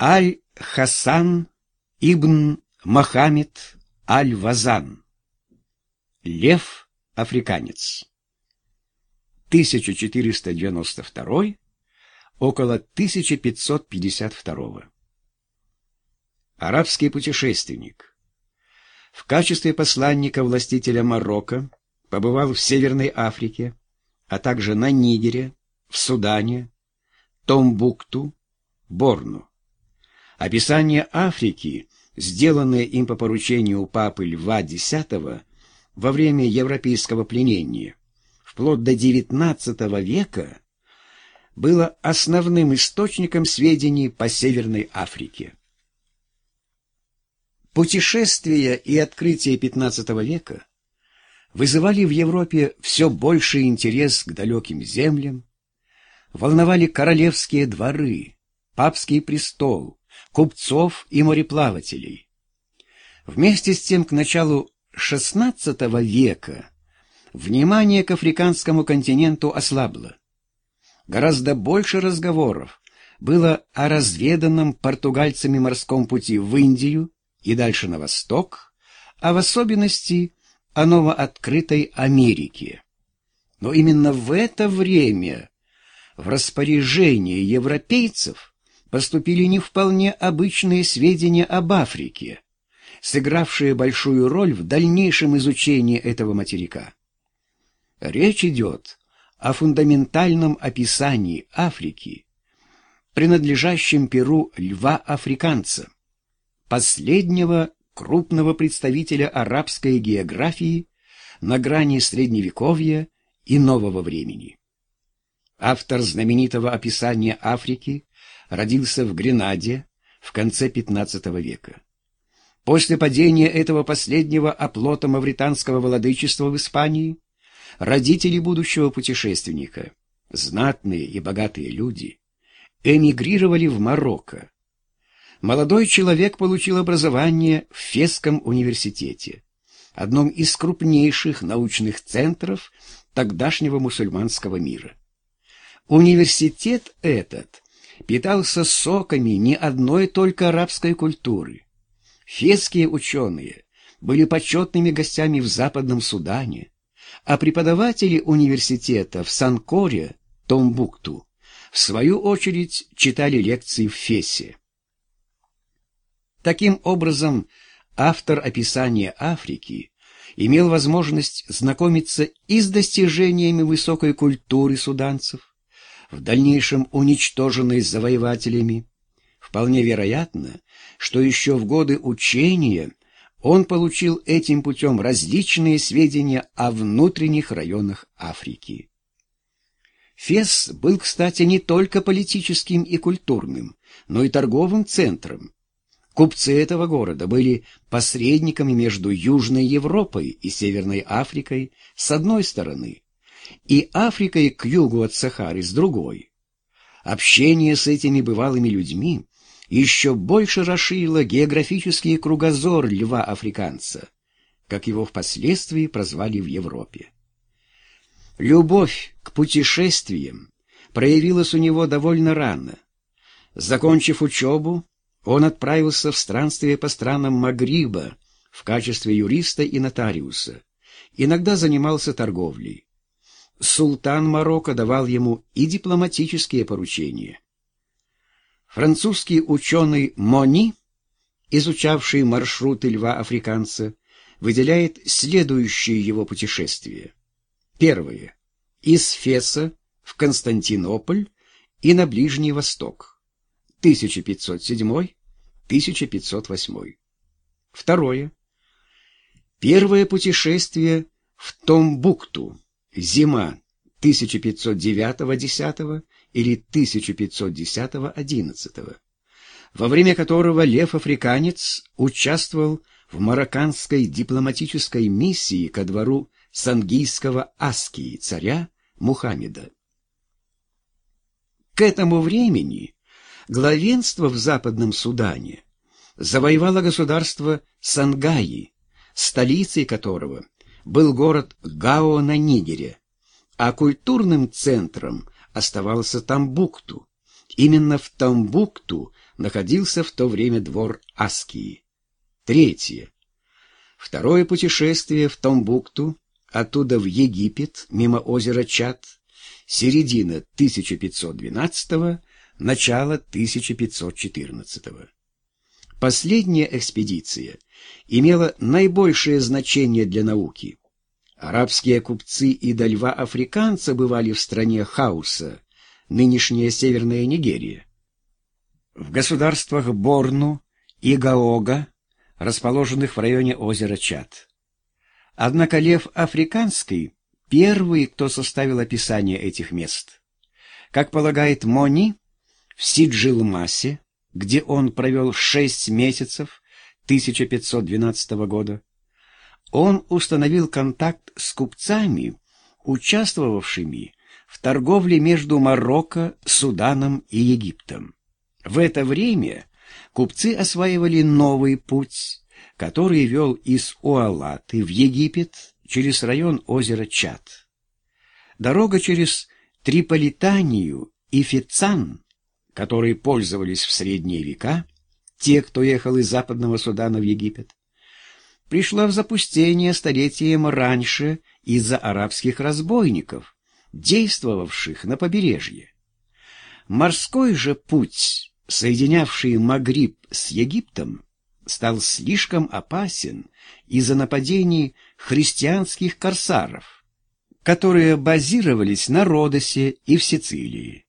Аль-Хасан ибн Мохаммед Аль-Вазан. Лев Африканец. 1492 около 1552 Арабский путешественник. В качестве посланника властителя Марокко побывал в Северной Африке, а также на Нигере, в Судане, Томбукту, Борну. Описание Африки, сделанное им по поручению папы Льва X во время европейского пленения, вплоть до XIX века, было основным источником сведений по Северной Африке. Путешествия и открытия XV века вызывали в Европе все больший интерес к далеким землям, волновали королевские дворы, папский престол, купцов и мореплавателей. Вместе с тем к началу XVI века внимание к африканскому континенту ослабло. Гораздо больше разговоров было о разведанном португальцами морском пути в Индию и дальше на восток, а в особенности о новооткрытой Америке. Но именно в это время в распоряжение европейцев поступили не вполне обычные сведения об Африке, сыгравшие большую роль в дальнейшем изучении этого материка. Речь идет о фундаментальном описании Африки, принадлежащем Перу льва-африканца, последнего крупного представителя арабской географии на грани Средневековья и Нового времени. Автор знаменитого описания Африки родился в Гренаде в конце XV века. После падения этого последнего оплота мавританского владычества в Испании родители будущего путешественника, знатные и богатые люди, эмигрировали в Марокко. Молодой человек получил образование в Фесском университете, одном из крупнейших научных центров тогдашнего мусульманского мира. Университет этот питался соками не одной только арабской культуры. Фесские ученые были почетными гостями в Западном Судане, а преподаватели университета в Санкоре, Томбукту, в свою очередь читали лекции в Фесе. Таким образом, автор описания Африки имел возможность знакомиться и с достижениями высокой культуры суданцев, в дальнейшем уничтоженной завоевателями. Вполне вероятно, что еще в годы учения он получил этим путем различные сведения о внутренних районах Африки. Фес был, кстати, не только политическим и культурным, но и торговым центром. Купцы этого города были посредниками между Южной Европой и Северной Африкой с одной стороны, и Африкой к югу от Сахары с другой. Общение с этими бывалыми людьми еще больше расширило географический кругозор льва-африканца, как его впоследствии прозвали в Европе. Любовь к путешествиям проявилась у него довольно рано. Закончив учебу, он отправился в странствие по странам Магриба в качестве юриста и нотариуса. Иногда занимался торговлей султан Марокко давал ему и дипломатические поручения. Французский ученый Мони, изучавший маршруты льва-африканца, выделяет следующие его путешествия. Первое. Из Феса в Константинополь и на Ближний Восток. 1507-1508. Второе. Первое путешествие в Томбукту Зима 1509-10 или 1510-11, во время которого Лев-Африканец участвовал в марокканской дипломатической миссии ко двору сангийского Аскии, царя Мухаммеда. К этому времени главенство в Западном Судане завоевало государство Сангаи, столицей которого был город Гао на Нигере, а культурным центром оставался Тамбукту, Именно в Тамбукту находился в то время двор Аскии. Третье. Второе путешествие в Томбукту, оттуда в Египет, мимо озера Чад, середина 1512 начало 1514 -го. Последняя экспедиция имела наибольшее значение для науки. Арабские купцы и до льва африканца бывали в стране Хауса, нынешняя Северная Нигерия. В государствах Борну и Гаога расположенных в районе озера Чад. Однако лев африканский — первый, кто составил описание этих мест. Как полагает Мони, в Сиджилмасе, где он провел шесть месяцев 1512 года, он установил контакт с купцами, участвовавшими в торговле между Марокко, Суданом и Египтом. В это время купцы осваивали новый путь, который вел из Уалаты в Египет через район озера Чад. Дорога через Триполитанию и Фицан, которые пользовались в средние века, те, кто ехал из Западного Судана в Египет, пришла в запустение столетием раньше из-за арабских разбойников, действовавших на побережье. Морской же путь соединявший Магриб с Египтом, стал слишком опасен из-за нападений христианских корсаров, которые базировались на Родосе и в Сицилии.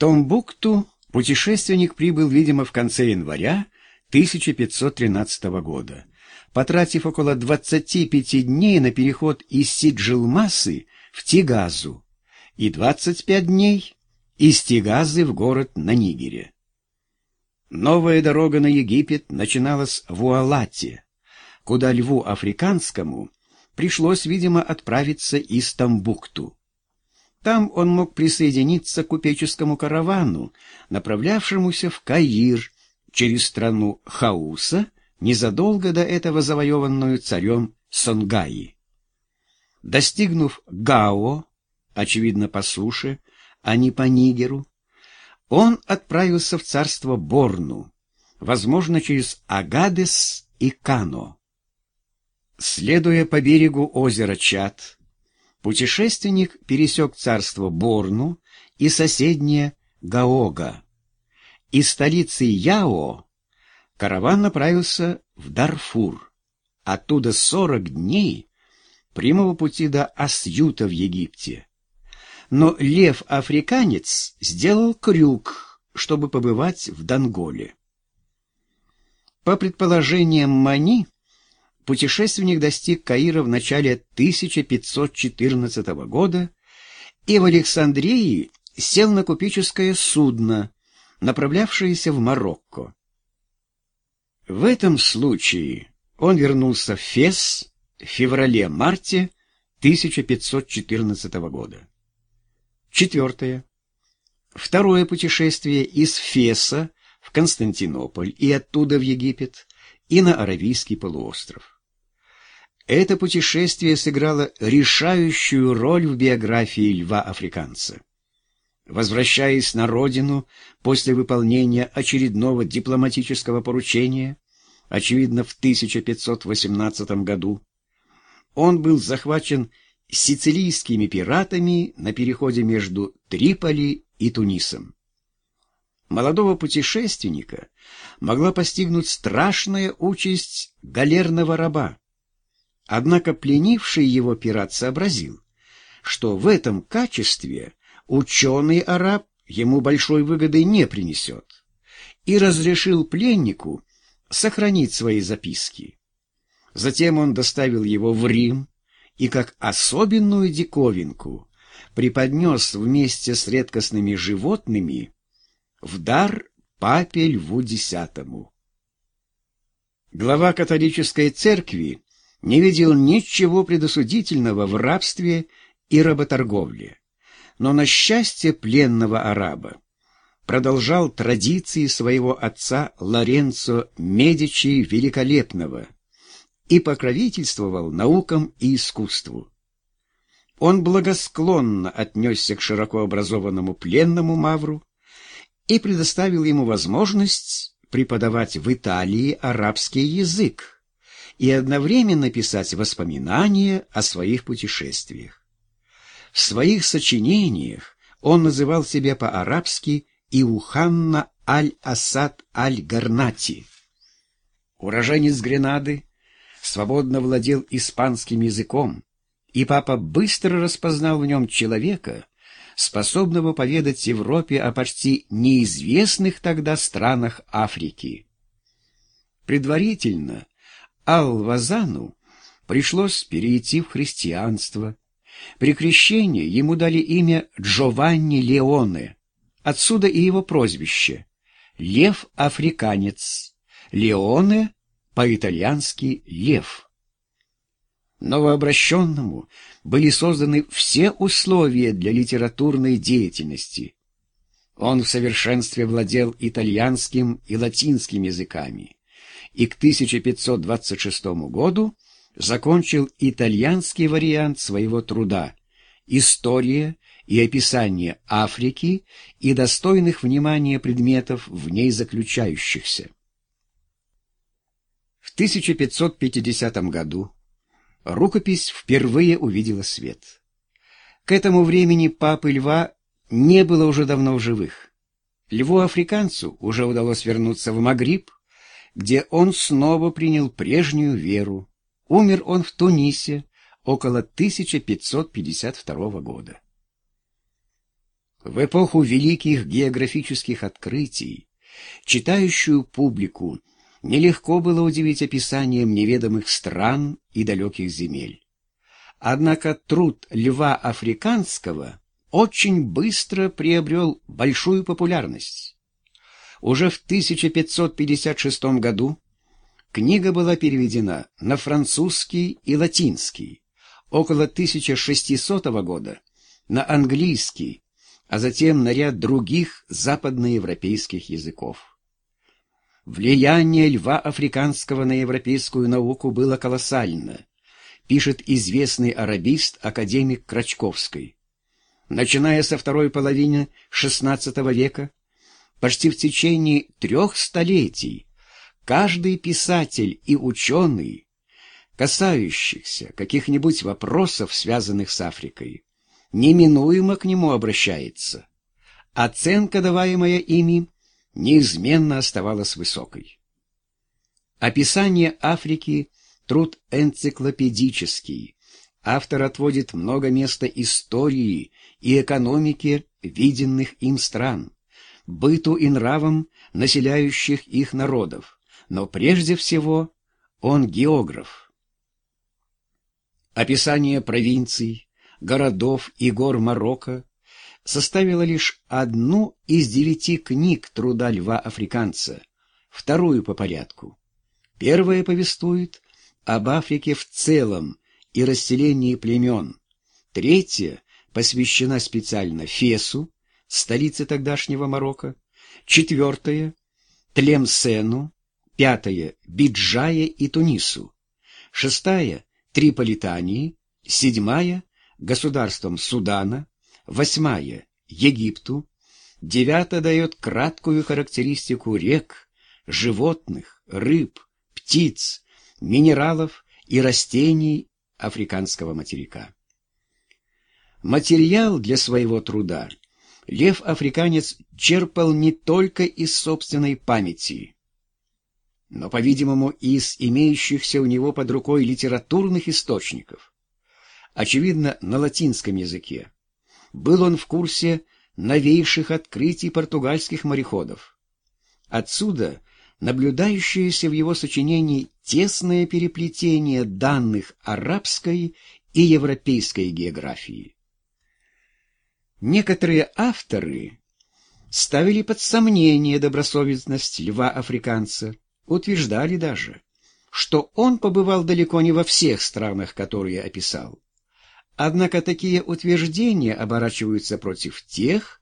Томбукту путешественник прибыл, видимо, в конце января 1513 года, потратив около 25 дней на переход из Сиджилмасы в Тигазу и 25 дней из Тигазы в город на Нигере. Новая дорога на Египет начиналась в Уалате, куда льву африканскому пришлось, видимо, отправиться из Тамбукту. Там он мог присоединиться к купеческому каравану, направлявшемуся в Каир через страну Хауса, незадолго до этого завоеванную царем Сонгаи. Достигнув Гао, очевидно по суше, а не по Нигеру, он отправился в царство Борну, возможно, через Агадес и Кано. Следуя по берегу озера Чад, путешественник пересек царство Борну и соседнее Гаога. Из столицы Яо караван направился в Дарфур. Оттуда сорок дней прямого пути до Асьюта в Египте но лев-африканец сделал крюк, чтобы побывать в Донголе. По предположениям Мани, путешественник достиг Каира в начале 1514 года и в Александрии сел на купеческое судно, направлявшееся в Марокко. В этом случае он вернулся в Фес в феврале-марте 1514 года. Четвертое. Второе путешествие из Феса в Константинополь и оттуда в Египет и на Аравийский полуостров. Это путешествие сыграло решающую роль в биографии льва-африканца. Возвращаясь на родину после выполнения очередного дипломатического поручения, очевидно, в 1518 году, он был захвачен сицилийскими пиратами на переходе между Триполи и Тунисом. Молодого путешественника могла постигнуть страшная участь галерного раба. Однако пленивший его пират сообразил, что в этом качестве ученый-араб ему большой выгоды не принесет, и разрешил пленнику сохранить свои записки. Затем он доставил его в Рим, и как особенную диковинку преподнес вместе с редкостными животными в дар папе Льву X. Глава католической церкви не видел ничего предосудительного в рабстве и работорговле, но на счастье пленного араба продолжал традиции своего отца Лоренцо Медичи Великолепного – и покровительствовал наукам и искусству. Он благосклонно отнесся к широко образованному пленному Мавру, и предоставил ему возможность преподавать в Италии арабский язык и одновременно писать воспоминания о своих путешествиях. В своих сочинениях он называл себя по-арабски Иуханна аль-Асад аль-Гарнати. Уроженец Гренады свободно владел испанским языком, и папа быстро распознал в нем человека, способного поведать Европе о почти неизвестных тогда странах Африки. Предварительно Ал-Вазану пришлось перейти в христианство. При крещении ему дали имя Джованни Леоне, отсюда и его прозвище «Лев-африканец», Леоне по-итальянски «лев». Новообращенному были созданы все условия для литературной деятельности. Он в совершенстве владел итальянским и латинским языками и к 1526 году закончил итальянский вариант своего труда «История и описание Африки и достойных внимания предметов в ней заключающихся». В 1550 году рукопись впервые увидела свет. К этому времени папы Льва не было уже давно в живых. Льву-африканцу уже удалось вернуться в Магриб, где он снова принял прежнюю веру. Умер он в Тунисе около 1552 года. В эпоху великих географических открытий читающую публику нелегко было удивить описанием неведомых стран и далеких земель. Однако труд льва африканского очень быстро приобрел большую популярность. Уже в 1556 году книга была переведена на французский и латинский, около 1600 года на английский, а затем на ряд других западноевропейских языков. Влияние льва африканского на европейскую науку было колоссально, пишет известный арабист академик Крачковский. Начиная со второй половины XVI века, почти в течение трех столетий, каждый писатель и ученый, касающихся каких-нибудь вопросов, связанных с Африкой, неминуемо к нему обращается. Оценка, даваемая ими, неизменно оставалась высокой. Описание Африки – труд энциклопедический. Автор отводит много места истории и экономике виденных им стран, быту и нравам населяющих их народов, но прежде всего он географ. Описание провинций, городов и гор Марокко составила лишь одну из девяти книг труда льва-африканца, вторую по порядку. Первая повествует об Африке в целом и расселении племен. Третья посвящена специально Фесу, столице тогдашнего Марокко. Четвертая — Тлемсену. Пятая — Биджае и Тунису. Шестая — Триполитании. Седьмая — государством Судана восьмая — Египту, девятая дает краткую характеристику рек, животных, рыб, птиц, минералов и растений африканского материка. Материал для своего труда лев-африканец черпал не только из собственной памяти, но, по-видимому, из имеющихся у него под рукой литературных источников, очевидно, на латинском языке был он в курсе новейших открытий португальских мореходов. Отсюда наблюдающееся в его сочинении тесное переплетение данных арабской и европейской географии. Некоторые авторы ставили под сомнение добросовестность льва-африканца, утверждали даже, что он побывал далеко не во всех странах, которые описал. Однако такие утверждения оборачиваются против тех,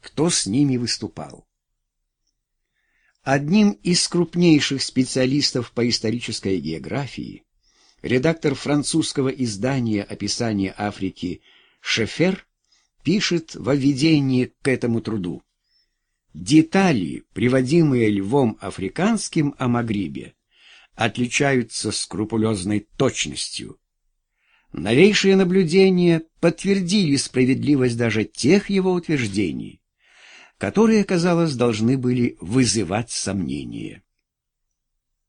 кто с ними выступал. Одним из крупнейших специалистов по исторической географии, редактор французского издания «Описание Африки» Шефер пишет во введении к этому труду. детали, приводимые Львом Африканским о Магрибе, отличаются скрупулезной точностью. Новейшие наблюдения подтвердили справедливость даже тех его утверждений, которые, казалось, должны были вызывать сомнения.